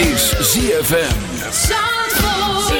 is ZFM. Zandvoort.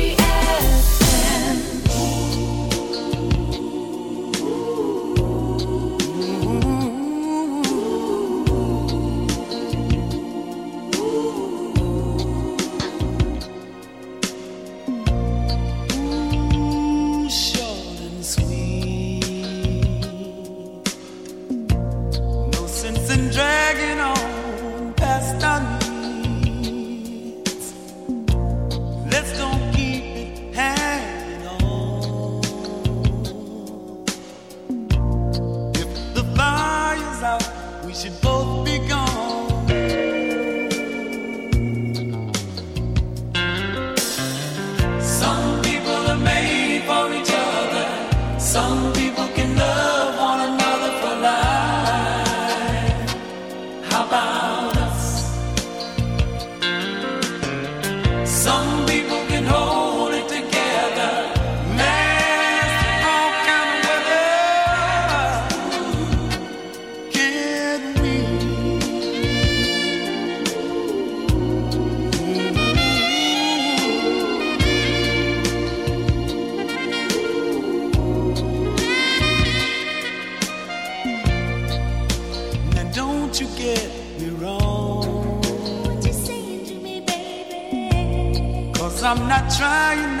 trying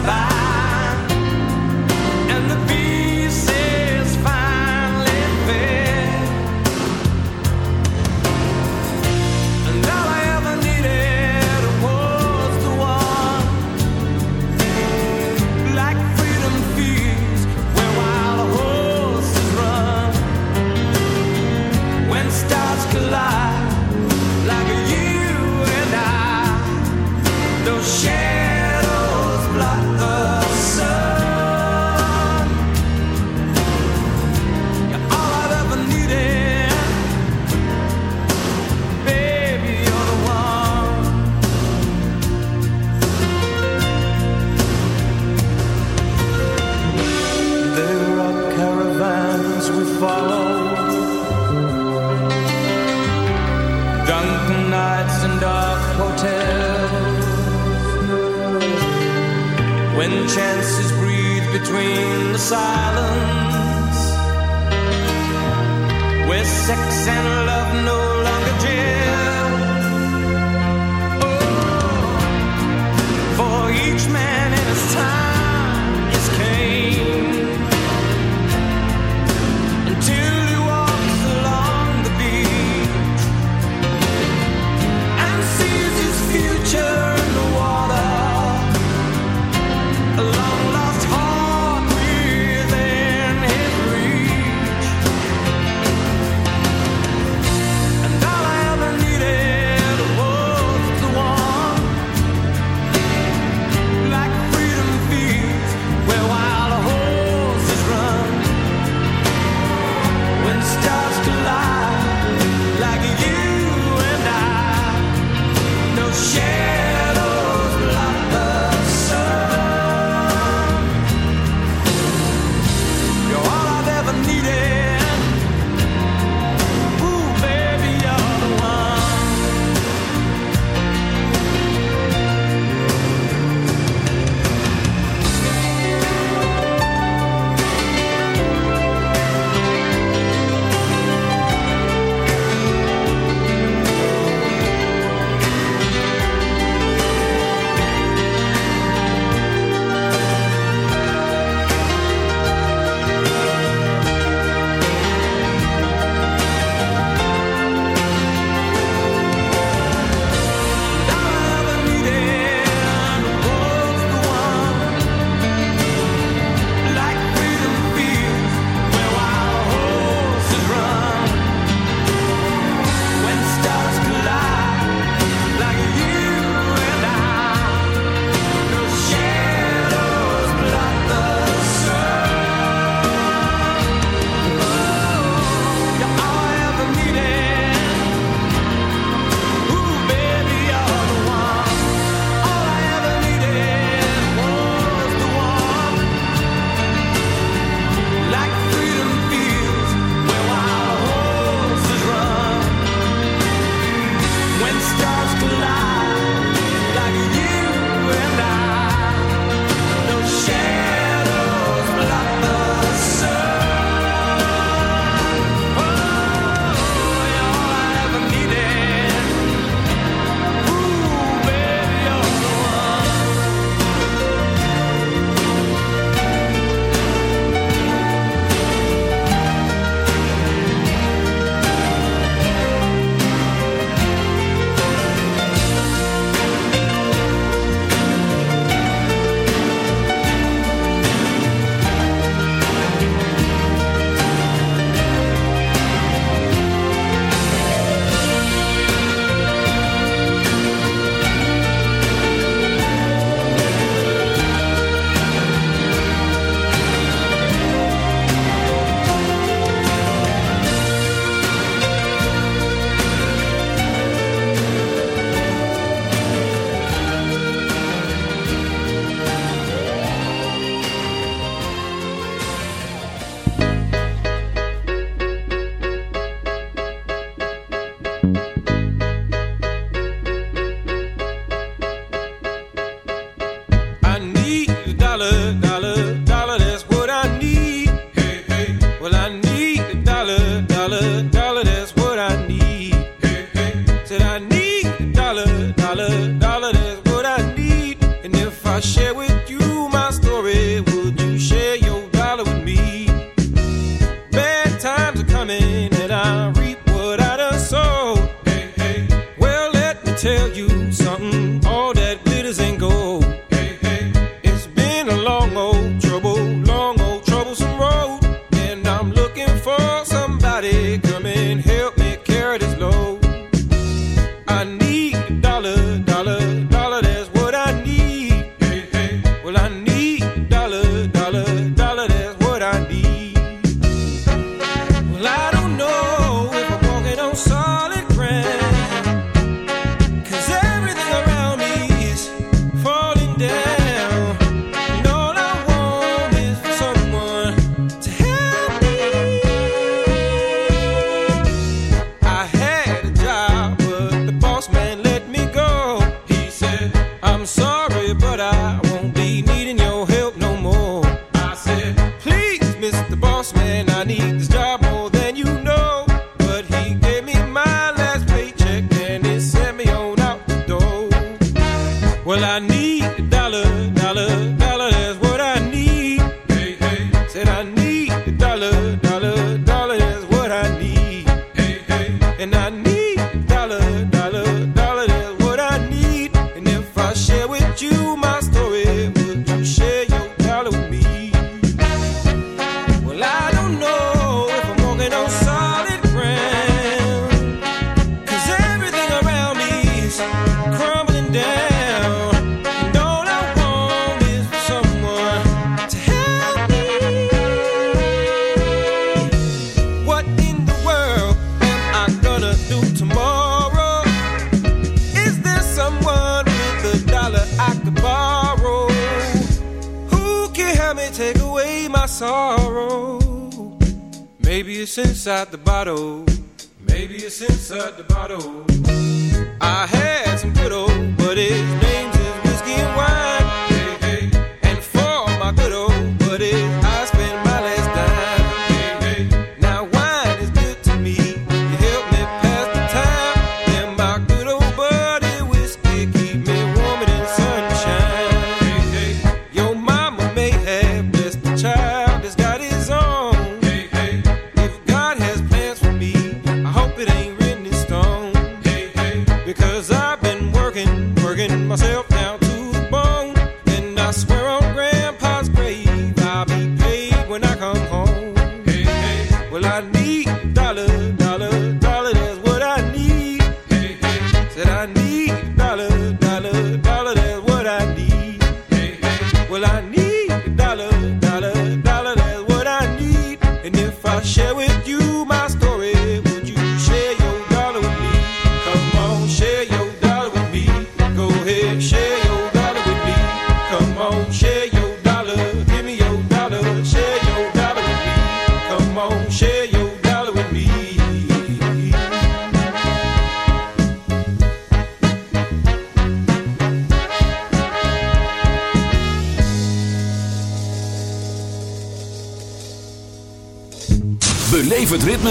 by.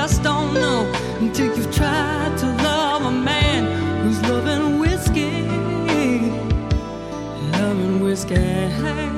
just don't know until you've tried to love a man who's loving whiskey, loving whiskey.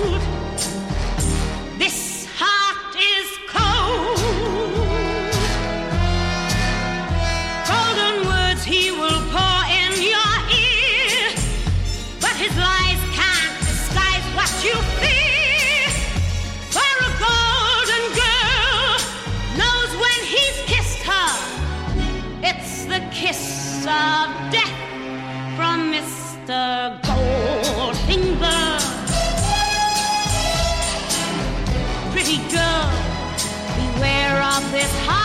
of death from Mr. Goldfinger. Pretty girl, beware of this high.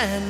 and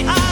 Can't